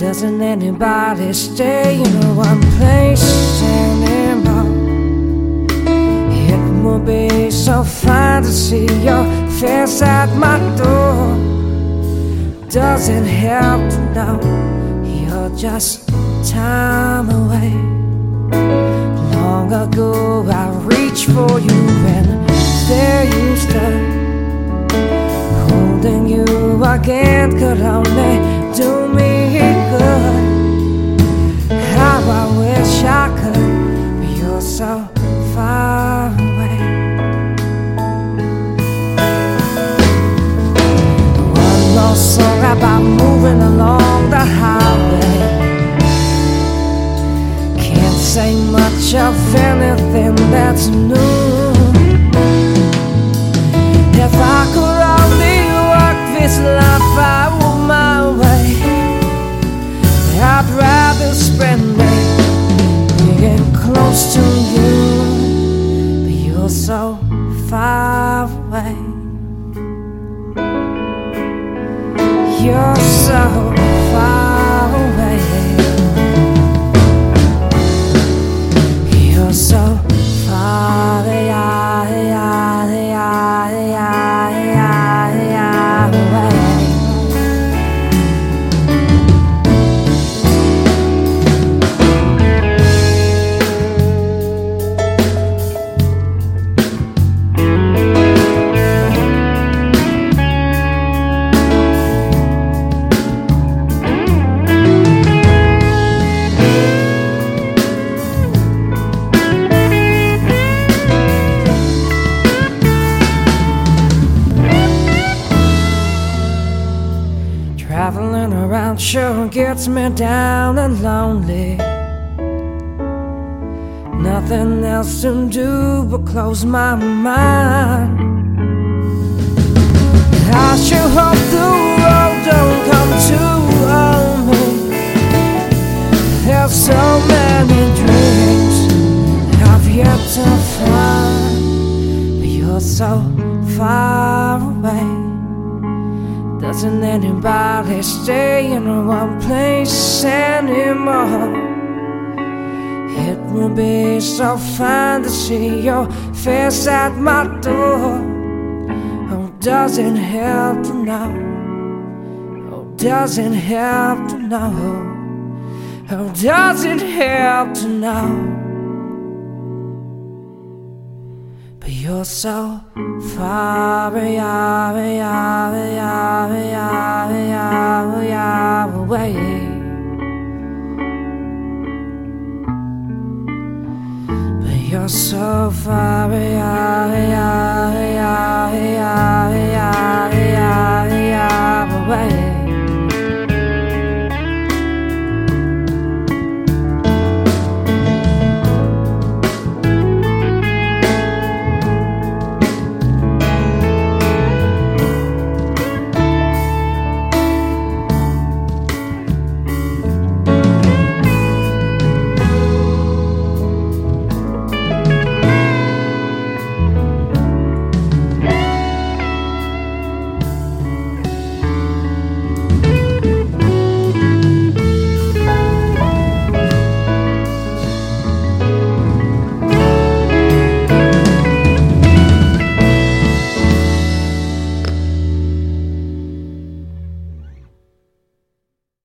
Doesn't anybody stay in one place anymore? It would be so fine to see your face at my door. Doesn't help to know you're just time away. Long ago I reached for you and there you stood. Holding you again could only about moving along the highway. Can't say much of anything that's new. You're so sure gets me down and lonely. Nothing else to do but close my mind. I sure hope the road don't come too me. There's so many dreams I've yet to find, but you're so far away. Doesn't anybody stay in one place anymore? It would be so fun to see your face at my door. Oh, doesn't help to know. Oh, doesn't help to know. Oh, doesn't help to know. But you're so far away, away, You're so far away.